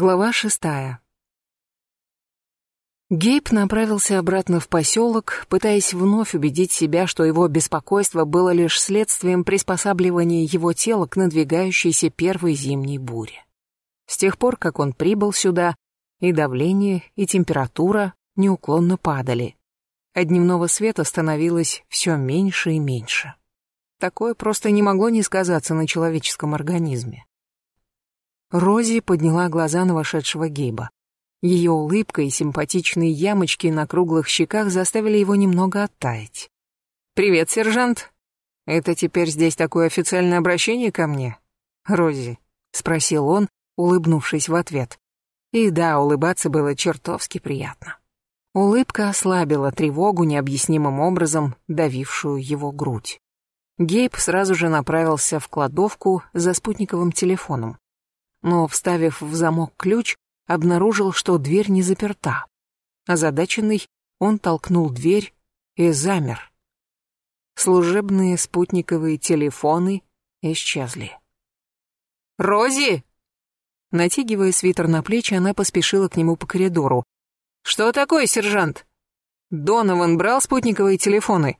Глава шестая. Гейб направился обратно в поселок, пытаясь вновь убедить себя, что его беспокойство было лишь следствием приспосабливания его тела к надвигающейся первой зимней буре. С тех пор, как он прибыл сюда, и давление, и температура неуклонно падали, а дневного света становилось все меньше и меньше. Такое просто не могло не сказаться на человеческом организме. Рози подняла глаза на вошедшего Гейба. Ее улыбка и симпатичные ямочки на круглых щеках заставили его немного оттаять. «Привет, сержант. Это теперь здесь такое официальное обращение ко мне?» «Рози», — спросил он, улыбнувшись в ответ. И да, улыбаться было чертовски приятно. Улыбка ослабила тревогу необъяснимым образом, давившую его грудь. Гейб сразу же направился в кладовку за спутниковым телефоном но, вставив в замок ключ, обнаружил, что дверь не заперта. Озадаченный, он толкнул дверь и замер. Служебные спутниковые телефоны исчезли. «Рози!» Натягивая свитер на плечи, она поспешила к нему по коридору. «Что такое, сержант?» «Донован брал спутниковые телефоны?»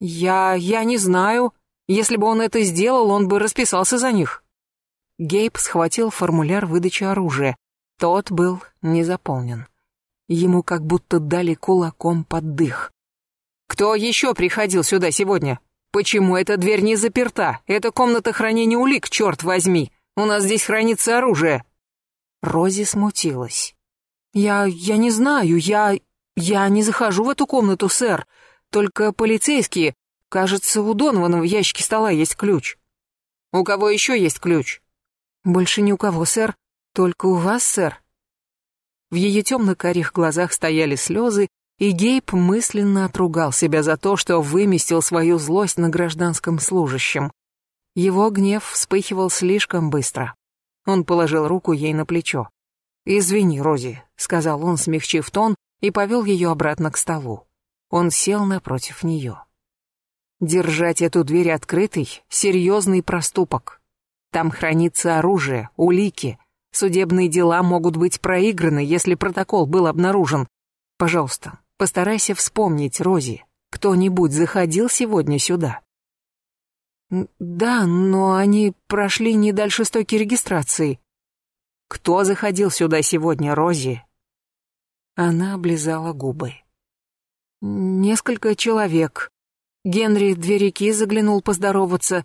«Я... я не знаю. Если бы он это сделал, он бы расписался за них». Гейб схватил формуляр выдачи оружия. Тот был не заполнен. Ему как будто дали кулаком под дых. «Кто еще приходил сюда сегодня? Почему эта дверь не заперта? Это комната хранения улик, черт возьми! У нас здесь хранится оружие!» Рози смутилась. «Я... я не знаю, я... я не захожу в эту комнату, сэр. Только полицейские. Кажется, у Донована в ящике стола есть ключ». «У кого еще есть ключ?» «Больше ни у кого, сэр. Только у вас, сэр». В ее темно-карих глазах стояли слезы, и Гейб мысленно отругал себя за то, что выместил свою злость на гражданском служащем. Его гнев вспыхивал слишком быстро. Он положил руку ей на плечо. «Извини, Рози», — сказал он, смягчив тон, и повел ее обратно к столу. Он сел напротив нее. Держать эту дверь открытой — серьезный проступок. Там хранится оружие, улики. Судебные дела могут быть проиграны, если протокол был обнаружен. Пожалуйста, постарайся вспомнить, Рози, кто-нибудь заходил сегодня сюда? Да, но они прошли не дальше стойки регистрации. Кто заходил сюда сегодня, Рози? Она облизала губы. Несколько человек. Генри две реки заглянул поздороваться,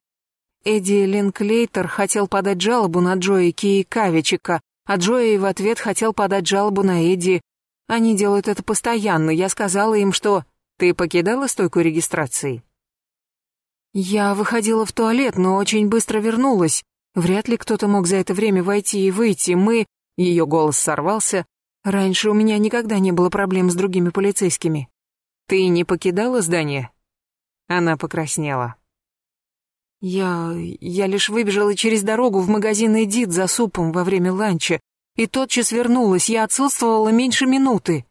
Эдди Линклейтер хотел подать жалобу на Джои Киекавичика, а Джои в ответ хотел подать жалобу на Эдди. Они делают это постоянно. Я сказала им, что... Ты покидала стойку регистрации? Я выходила в туалет, но очень быстро вернулась. Вряд ли кто-то мог за это время войти и выйти. Мы... Ее голос сорвался. Раньше у меня никогда не было проблем с другими полицейскими. Ты не покидала здание? Она покраснела. Я... я лишь выбежала через дорогу в магазин Эдит за супом во время ланча, и тотчас вернулась, я отсутствовала меньше минуты.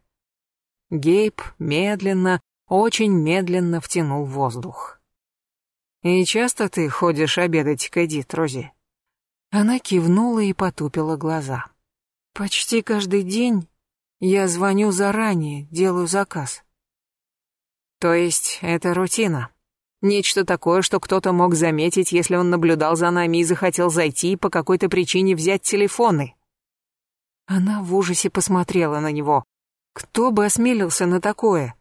Гейб медленно, очень медленно втянул воздух. «И часто ты ходишь обедать к Эдит, Рози?» Она кивнула и потупила глаза. «Почти каждый день я звоню заранее, делаю заказ». «То есть это рутина?» Нечто такое, что кто-то мог заметить, если он наблюдал за нами и захотел зайти и по какой-то причине взять телефоны. Она в ужасе посмотрела на него. Кто бы осмелился на такое?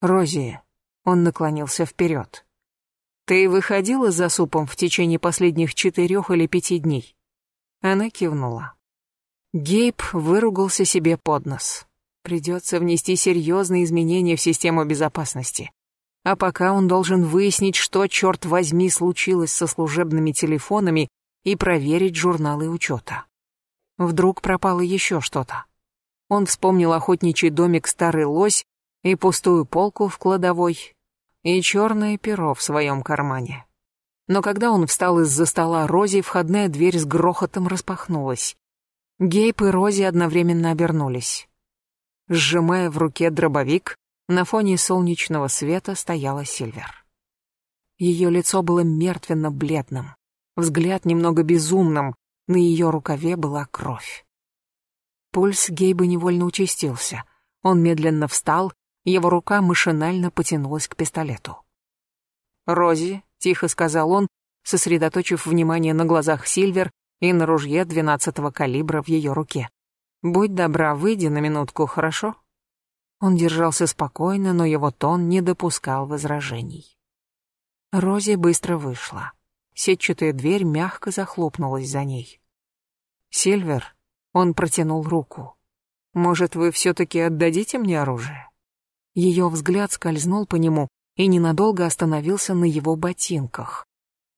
Рози. Он наклонился вперед. Ты выходила за супом в течение последних четырех или пяти дней? Она кивнула. Гейб выругался себе под нос. Придется внести серьезные изменения в систему безопасности. А пока он должен выяснить, что, черт возьми, случилось со служебными телефонами и проверить журналы учета. Вдруг пропало еще что-то. Он вспомнил охотничий домик «Старый лось» и пустую полку в кладовой, и черное перо в своем кармане. Но когда он встал из-за стола Рози, входная дверь с грохотом распахнулась. Гейб и Рози одновременно обернулись. Сжимая в руке дробовик, на фоне солнечного света стояла Сильвер. Ее лицо было мертвенно-бледным, взгляд немного безумным, на ее рукаве была кровь. Пульс Гейба невольно участился. Он медленно встал, его рука машинально потянулась к пистолету. «Рози», — тихо сказал он, сосредоточив внимание на глазах Сильвер и на ружье двенадцатого калибра в ее руке. «Будь добра, выйди на минутку, хорошо?» Он держался спокойно, но его тон не допускал возражений. Рози быстро вышла. Сетчатая дверь мягко захлопнулась за ней. «Сильвер», — он протянул руку, — «может, вы все-таки отдадите мне оружие?» Ее взгляд скользнул по нему и ненадолго остановился на его ботинках,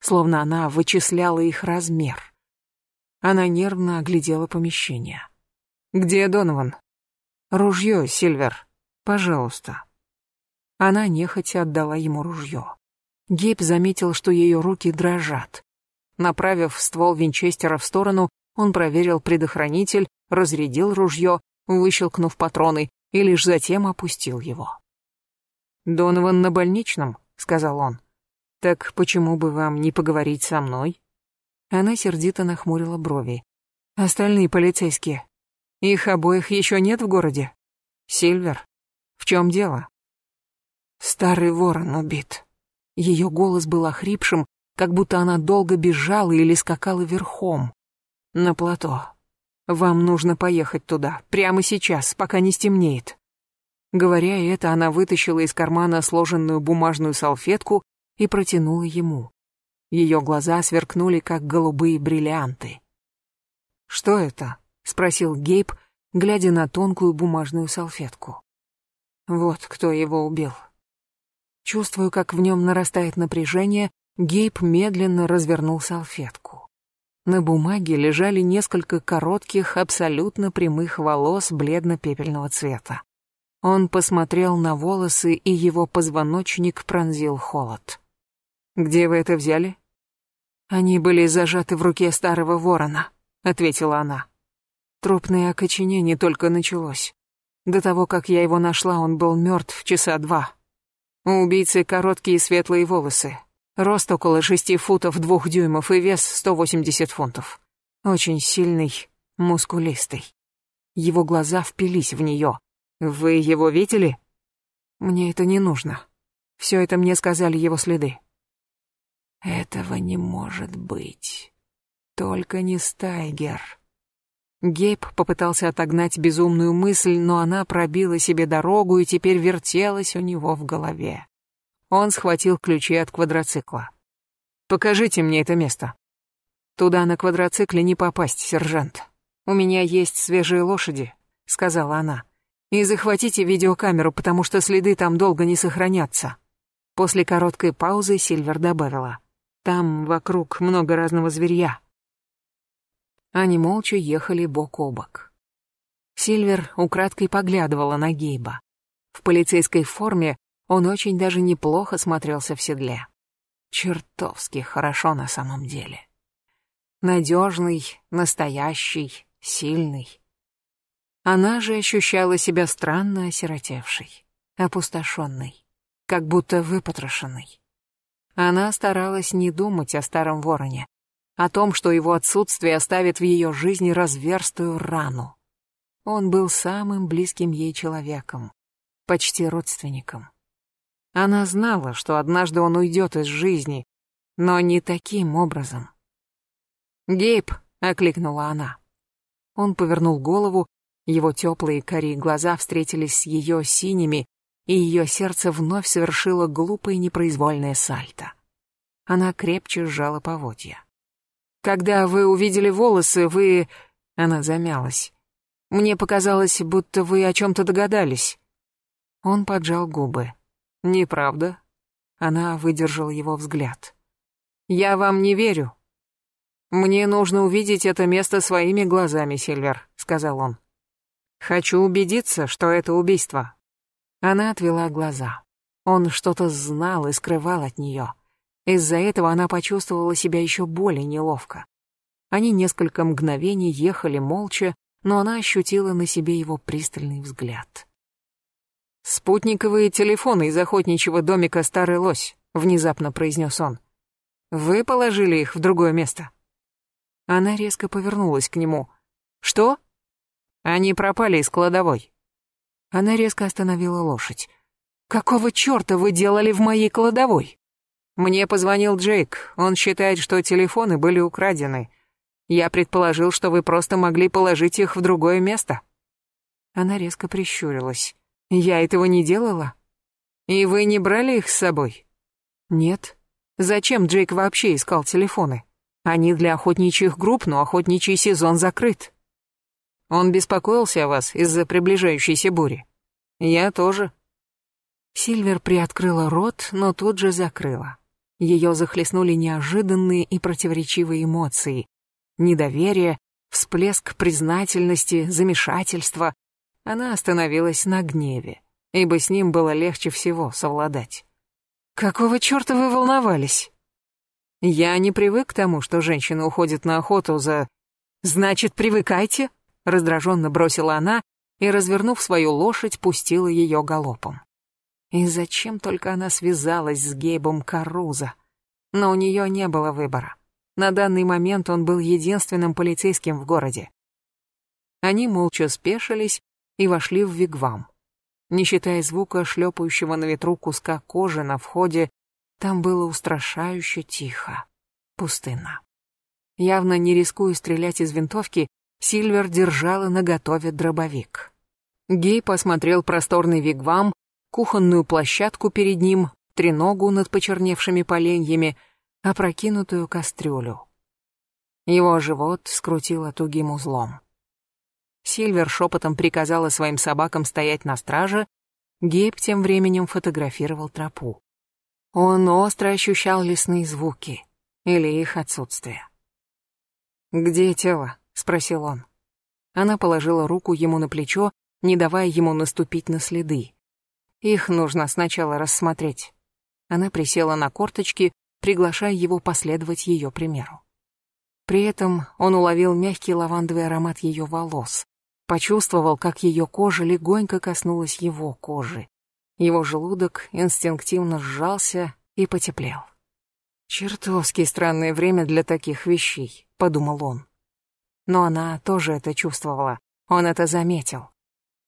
словно она вычисляла их размер. Она нервно оглядела помещение. «Где Донован?» «Ружье, Сильвер. Пожалуйста». Она нехотя отдала ему ружье. Гейб заметил, что ее руки дрожат. Направив ствол винчестера в сторону, он проверил предохранитель, разрядил ружье, выщелкнув патроны, и лишь затем опустил его. «Донован на больничном», — сказал он. «Так почему бы вам не поговорить со мной?» Она сердито нахмурила брови. «Остальные полицейские. Их обоих еще нет в городе? Сильвер, в чем дело?» «Старый ворон убит». Ее голос был охрипшим, как будто она долго бежала или скакала верхом. На плато. Вам нужно поехать туда, прямо сейчас, пока не стемнеет. Говоря это, она вытащила из кармана сложенную бумажную салфетку и протянула ему. Ее глаза сверкнули, как голубые бриллианты. «Что это?» — спросил Гейб, глядя на тонкую бумажную салфетку. «Вот кто его убил». Чувствуя, как в нем нарастает напряжение, Гейб медленно развернул салфетку. На бумаге лежали несколько коротких, абсолютно прямых волос бледно-пепельного цвета. Он посмотрел на волосы, и его позвоночник пронзил холод. «Где вы это взяли?» «Они были зажаты в руке старого ворона», — ответила она. Трупное окоченение только началось. До того, как я его нашла, он был мертв часа два. У убийцы короткие светлые волосы. Рост около шести футов двух дюймов и вес 180 фунтов. Очень сильный, мускулистый. Его глаза впились в нее. «Вы его видели?» «Мне это не нужно. Все это мне сказали его следы». Этого не может быть. Только не Стайгер. Гейб попытался отогнать безумную мысль, но она пробила себе дорогу и теперь вертелась у него в голове. Он схватил ключи от квадроцикла. «Покажите мне это место». «Туда на квадроцикле не попасть, сержант. У меня есть свежие лошади», — сказала она. «И захватите видеокамеру, потому что следы там долго не сохранятся». После короткой паузы Сильвер добавила. Там вокруг много разного зверья. Они молча ехали бок о бок. Сильвер украдкой поглядывала на Гейба. В полицейской форме он очень даже неплохо смотрелся в седле. Чертовски хорошо на самом деле. Надежный, настоящий, сильный. Она же ощущала себя странно осиротевшей, опустошенной, как будто выпотрошенной. Она старалась не думать о старом вороне, о том, что его отсутствие оставит в ее жизни разверстую рану. Он был самым близким ей человеком, почти родственником. Она знала, что однажды он уйдет из жизни, но не таким образом. «Гейб!» — окликнула она. Он повернул голову, его теплые карие глаза встретились с ее синими, и ее сердце вновь совершило глупое непроизвольное сальто. Она крепче сжала поводья. «Когда вы увидели волосы, вы...» Она замялась. «Мне показалось, будто вы о чем-то догадались». Он поджал губы. «Неправда?» Она выдержала его взгляд. «Я вам не верю». «Мне нужно увидеть это место своими глазами, Сильвер», — сказал он. «Хочу убедиться, что это убийство». Она отвела глаза. Он что-то знал и скрывал от нее. Из-за этого она почувствовала себя еще более неловко. Они несколько мгновений ехали молча, но она ощутила на себе его пристальный взгляд. «Спутниковые телефоны из охотничьего домика «Старый лось», — внезапно произнес он. «Вы положили их в другое место?» Она резко повернулась к нему. «Что?» Они пропали из кладовой. Она резко остановила лошадь. «Какого черта вы делали в моей кладовой?» Мне позвонил Джейк. Он считает, что телефоны были украдены. Я предположил, что вы просто могли положить их в другое место. Она резко прищурилась. Я этого не делала. И вы не брали их с собой? Нет. Зачем Джейк вообще искал телефоны? Они для охотничьих групп, но охотничий сезон закрыт. Он беспокоился о вас из-за приближающейся бури. Я тоже. Сильвер приоткрыла рот, но тут же закрыла. Ее захлестнули неожиданные и противоречивые эмоции. Недоверие, всплеск признательности, замешательство. Она остановилась на гневе, ибо с ним было легче всего совладать. «Какого черта вы волновались?» «Я не привык к тому, что женщина уходит на охоту за...» «Значит, привыкайте?» раздраженно бросила она и, развернув свою лошадь, пустила ее галопом. И зачем только она связалась с Гейбом Каруза? Но у нее не было выбора. На данный момент он был единственным полицейским в городе. Они молча спешились и вошли в вигвам. Не считая звука шлепающего на ветру куска кожи на входе, там было устрашающе тихо, пустынно. Явно не рискуя стрелять из винтовки, Сильвер держала наготове дробовик. Гей посмотрел просторный вигвам, кухонную площадку перед ним, треногу над почерневшими поленьями, опрокинутую кастрюлю. Его живот скрутило тугим узлом. Сильвер шепотом приказала своим собакам стоять на страже, Гейб тем временем фотографировал тропу. Он остро ощущал лесные звуки или их отсутствие. «Где тело?» спросил он. Она положила руку ему на плечо, не давая ему наступить на следы. Их нужно сначала рассмотреть. Она присела на корточки, приглашая его последовать ее примеру. При этом он уловил мягкий лавандовый аромат ее волос, почувствовал, как ее кожа легонько коснулась его кожи. Его желудок инстинктивно сжался и потеплел. «Чертовски странное время для таких вещей», — подумал он. Но она тоже это чувствовала. Он это заметил.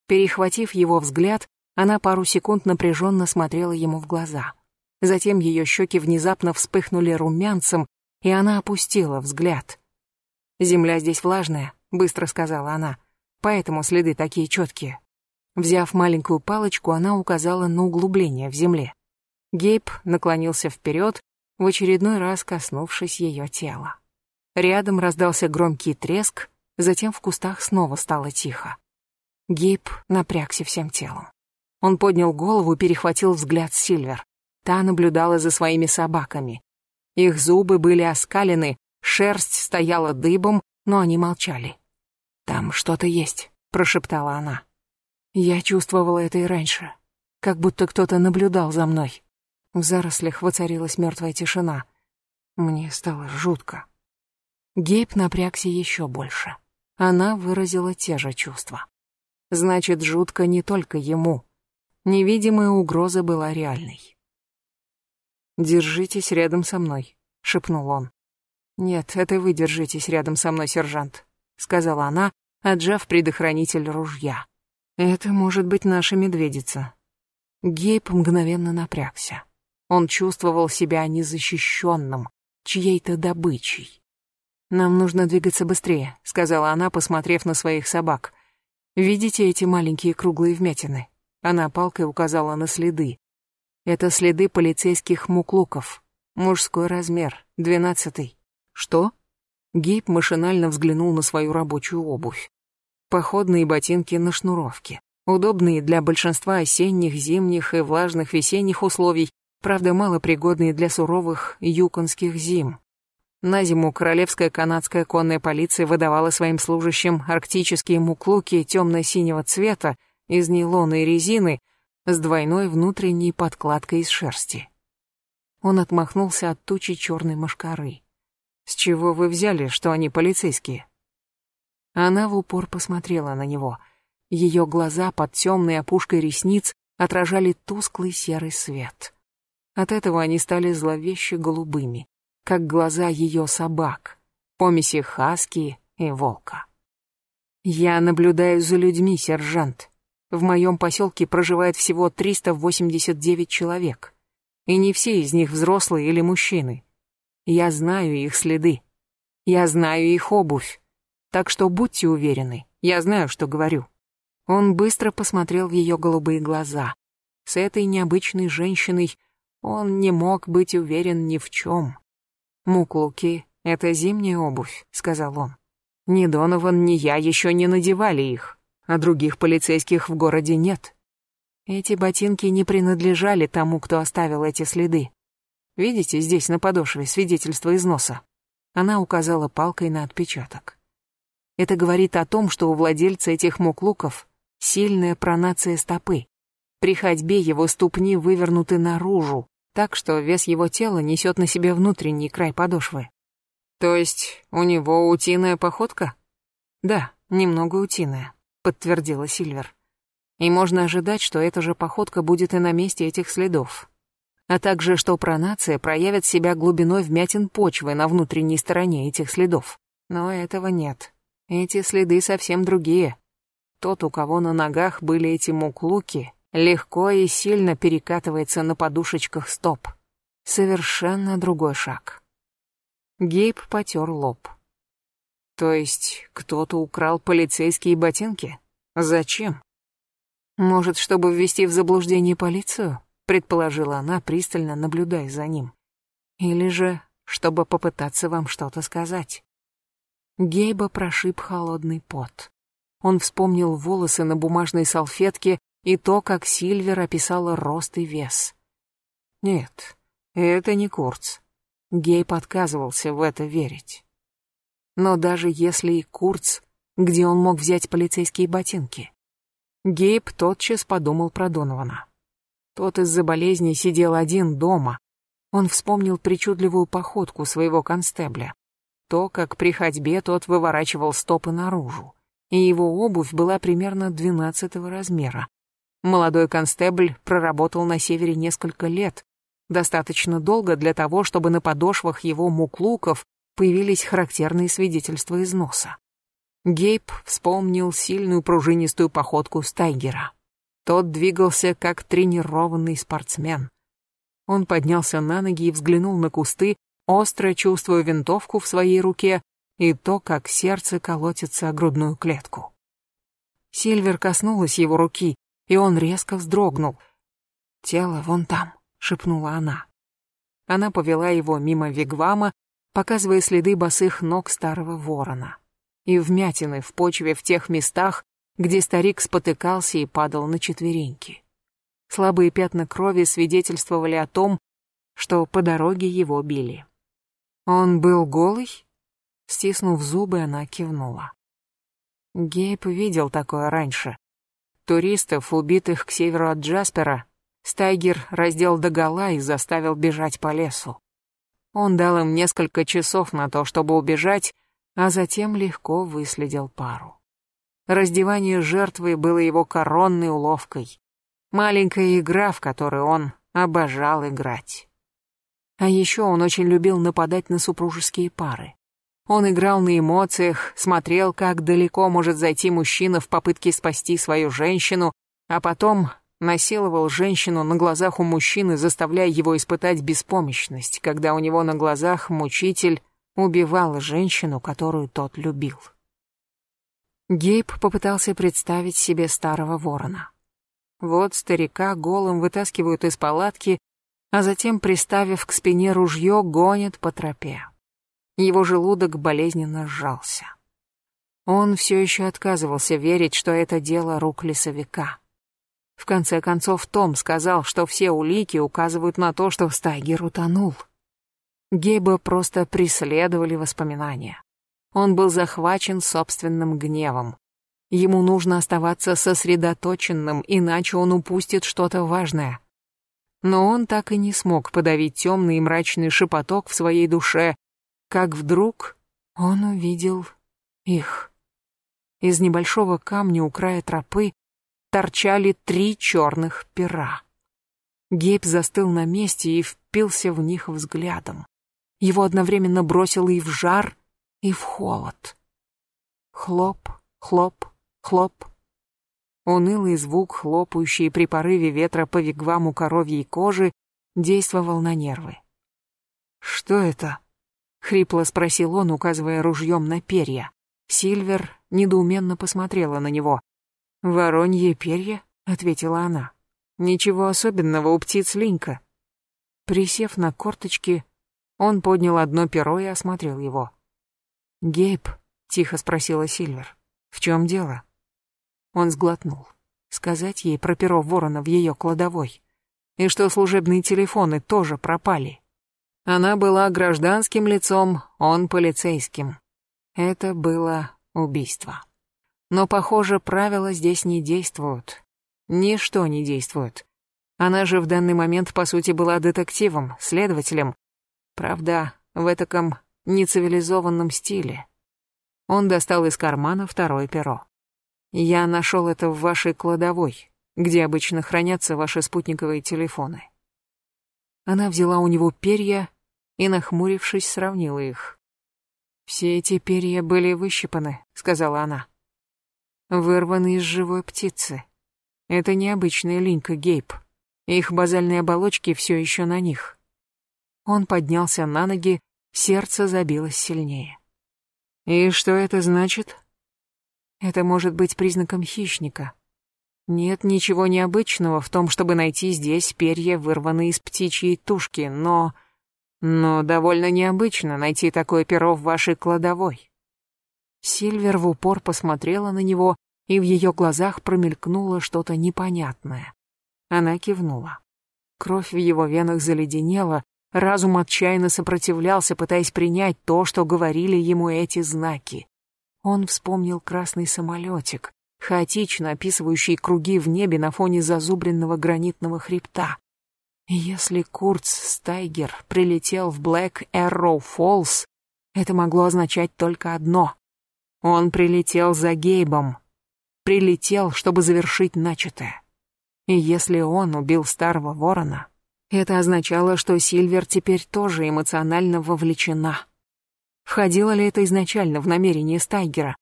Перехватив его взгляд, она пару секунд напряженно смотрела ему в глаза. Затем ее щеки внезапно вспыхнули румянцем, и она опустила взгляд. «Земля здесь влажная», — быстро сказала она, — «поэтому следы такие четкие». Взяв маленькую палочку, она указала на углубление в земле. Гейб наклонился вперед, в очередной раз коснувшись ее тела. Рядом раздался громкий треск, затем в кустах снова стало тихо. Гейб напрягся всем телом. Он поднял голову перехватил взгляд Сильвер. Та наблюдала за своими собаками. Их зубы были оскалены, шерсть стояла дыбом, но они молчали. «Там что-то есть», — прошептала она. Я чувствовала это и раньше, как будто кто-то наблюдал за мной. В зарослях воцарилась мертвая тишина. Мне стало жутко. Гейб напрягся еще больше. Она выразила те же чувства. Значит, жутко не только ему. Невидимая угроза была реальной. «Держитесь рядом со мной», — шепнул он. «Нет, это вы держитесь рядом со мной, сержант», — сказала она, отжав предохранитель ружья. «Это может быть наша медведица». Гейб мгновенно напрягся. Он чувствовал себя незащищенным, чьей-то добычей. «Нам нужно двигаться быстрее», — сказала она, посмотрев на своих собак. «Видите эти маленькие круглые вмятины?» Она палкой указала на следы. «Это следы полицейских муклуков. Мужской размер, двенадцатый». «Что?» Гейб машинально взглянул на свою рабочую обувь. Походные ботинки на шнуровке. Удобные для большинства осенних, зимних и влажных весенних условий, правда малопригодные для суровых юконских зим. На зиму королевская канадская конная полиция выдавала своим служащим арктические муклуки темно-синего цвета из нейлона и резины с двойной внутренней подкладкой из шерсти. Он отмахнулся от тучи черной мошкары. «С чего вы взяли, что они полицейские?» Она в упор посмотрела на него. Ее глаза под темной опушкой ресниц отражали тусклый серый свет. От этого они стали зловеще голубыми как глаза ее собак, помеси хаски и волка. Я наблюдаю за людьми, сержант. В моем поселке проживает всего 389 человек. И не все из них взрослые или мужчины. Я знаю их следы. Я знаю их обувь. Так что будьте уверены, я знаю, что говорю. Он быстро посмотрел в ее голубые глаза. С этой необычной женщиной он не мог быть уверен ни в чем. «Муклуки — это зимняя обувь», — сказал он. «Ни Донован, ни я еще не надевали их, а других полицейских в городе нет. Эти ботинки не принадлежали тому, кто оставил эти следы. Видите, здесь на подошве свидетельство износа?» Она указала палкой на отпечаток. Это говорит о том, что у владельца этих муклуков сильная пронация стопы. При ходьбе его ступни вывернуты наружу, так что вес его тела несет на себе внутренний край подошвы. То есть у него утиная походка? Да, немного утиная, подтвердила Сильвер. И можно ожидать, что эта же походка будет и на месте этих следов. А также, что пронация проявит себя глубиной вмятин почвы на внутренней стороне этих следов. Но этого нет. Эти следы совсем другие. Тот, у кого на ногах были эти муклуки, легко и сильно перекатывается на подушечках стоп. Совершенно другой шаг. Гейб потер лоб. То есть кто-то украл полицейские ботинки? Зачем? Может, чтобы ввести в заблуждение полицию? Предположила она, пристально наблюдая за ним. Или же, чтобы попытаться вам что-то сказать. Гейба прошиб холодный пот. Он вспомнил волосы на бумажной салфетке и то, как Сильвер описала рост и вес. Нет, это не Курц. Гейб отказывался в это верить. Но даже если и Курц, где он мог взять полицейские ботинки? Гейб тотчас подумал про Донована. Тот из-за болезни сидел один дома. Он вспомнил причудливую походку своего констебля. То, как при ходьбе тот выворачивал стопы наружу и его обувь была примерно двенадцатого размера. Молодой констебль проработал на севере несколько лет, достаточно долго для того, чтобы на подошвах его муклуков появились характерные свидетельства износа. Гейб вспомнил сильную пружинистую походку Стайгера. Тот двигался как тренированный спортсмен. Он поднялся на ноги и взглянул на кусты, остро чувствуя винтовку в своей руке и то, как сердце колотится о грудную клетку. Сильвер коснулась его руки, и он резко вздрогнул. «Тело вон там», — шепнула она. Она повела его мимо вигвама, показывая следы босых ног старого ворона и вмятины в почве в тех местах, где старик спотыкался и падал на четвереньки. Слабые пятна крови свидетельствовали о том, что по дороге его били. Он был голый? Стиснув зубы, она кивнула. Гейб видел такое раньше. Туристов, убитых к северу от Джаспера, Стайгер раздел догола и заставил бежать по лесу. Он дал им несколько часов на то, чтобы убежать, а затем легко выследил пару. Раздевание жертвы было его коронной уловкой. Маленькая игра, в которой он обожал играть. А еще он очень любил нападать на супружеские пары. Он играл на эмоциях, смотрел, как далеко может зайти мужчина в попытке спасти свою женщину, а потом насиловал женщину на глазах у мужчины, заставляя его испытать беспомощность, когда у него на глазах мучитель убивал женщину, которую тот любил. Гейб попытался представить себе старого ворона. Вот старика голым вытаскивают из палатки, а затем, приставив к спине ружье, гонят по тропе. Его желудок болезненно сжался. Он все еще отказывался верить, что это дело рук лесовика. В конце концов, Том сказал, что все улики указывают на то, что Стайгер утонул. Гейба просто преследовали воспоминания. Он был захвачен собственным гневом. Ему нужно оставаться сосредоточенным, иначе он упустит что-то важное. Но он так и не смог подавить темный и мрачный шепоток в своей душе, как вдруг он увидел их. Из небольшого камня у края тропы торчали три черных пера. Гейб застыл на месте и впился в них взглядом. Его одновременно бросило и в жар, и в холод. Хлоп, Хлоп, хлоп. Унылый звук, хлопающий при порыве ветра по вигваму коровьей кожи, действовал на нервы. «Что это?» — хрипло спросил он, указывая ружьем на перья. Сильвер недоуменно посмотрела на него. «Воронье перья?» — ответила она. «Ничего особенного у птиц линька». Присев на корточки, он поднял одно перо и осмотрел его. «Гейб», — тихо спросила Сильвер, — «в чем дело?» Он сглотнул. Сказать ей про перо ворона в ее кладовой. И что служебные телефоны тоже пропали. Она была гражданским лицом, он полицейским. Это было убийство. Но, похоже, правила здесь не действуют. Ничто не действует. Она же в данный момент, по сути, была детективом, следователем. Правда, в этаком нецивилизованном стиле. Он достал из кармана второе перо. «Я нашел это в вашей кладовой, где обычно хранятся ваши спутниковые телефоны». Она взяла у него перья и, нахмурившись, сравнила их. «Все эти перья были выщипаны», — сказала она. «Вырваны из живой птицы. Это необычная линька Гейб. Их базальные оболочки все еще на них». Он поднялся на ноги, сердце забилось сильнее. «И что это значит?» «Это может быть признаком хищника. Нет ничего необычного в том, чтобы найти здесь перья, вырванные из птичьей тушки, но...» Но довольно необычно найти такое перо в вашей кладовой. Сильвер в упор посмотрела на него, и в ее глазах промелькнуло что-то непонятное. Она кивнула. Кровь в его венах заледенела, разум отчаянно сопротивлялся, пытаясь принять то, что говорили ему эти знаки. Он вспомнил красный самолетик, хаотично описывающий круги в небе на фоне зазубренного гранитного хребта. Если Курц Стайгер прилетел в Блэк Эрроу Фоллс, это могло означать только одно. Он прилетел за Гейбом. Прилетел, чтобы завершить начатое. И если он убил старого ворона, это означало, что Сильвер теперь тоже эмоционально вовлечена. Входило ли это изначально в намерение Стайгера?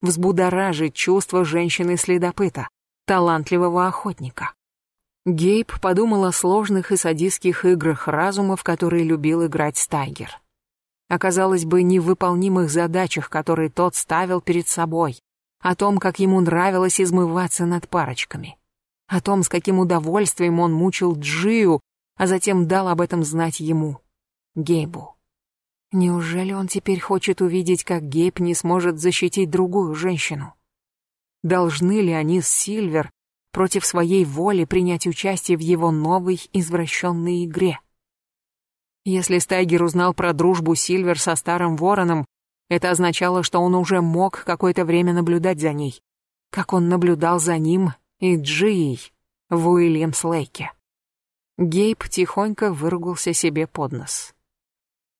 Взбудоражить чувства женщины-следопыта, талантливого охотника. Гейб подумал о сложных и садистских играх разума, в которые любил играть Стайгер. О, казалось бы, невыполнимых задачах, которые тот ставил перед собой. О том, как ему нравилось измываться над парочками. О том, с каким удовольствием он мучил Джию, а затем дал об этом знать ему, Гейбу. Неужели он теперь хочет увидеть, как Гейб не сможет защитить другую женщину? Должны ли они с Сильвер против своей воли принять участие в его новой извращенной игре. Если Стайгер узнал про дружбу Сильвер со Старым Вороном, это означало, что он уже мог какое-то время наблюдать за ней, как он наблюдал за ним и Джией в Уильямс-Лейке. Гейб тихонько выругался себе под нос.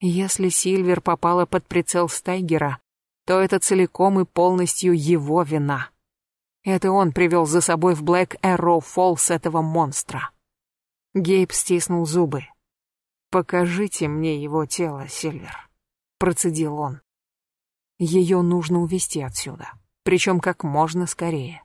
Если Сильвер попала под прицел Стайгера, то это целиком и полностью его вина. Это он привел за собой в Блэк Эрроу Фоллс этого монстра. Гейб стиснул зубы. «Покажите мне его тело, Сильвер», — процедил он. «Ее нужно увезти отсюда, причем как можно скорее».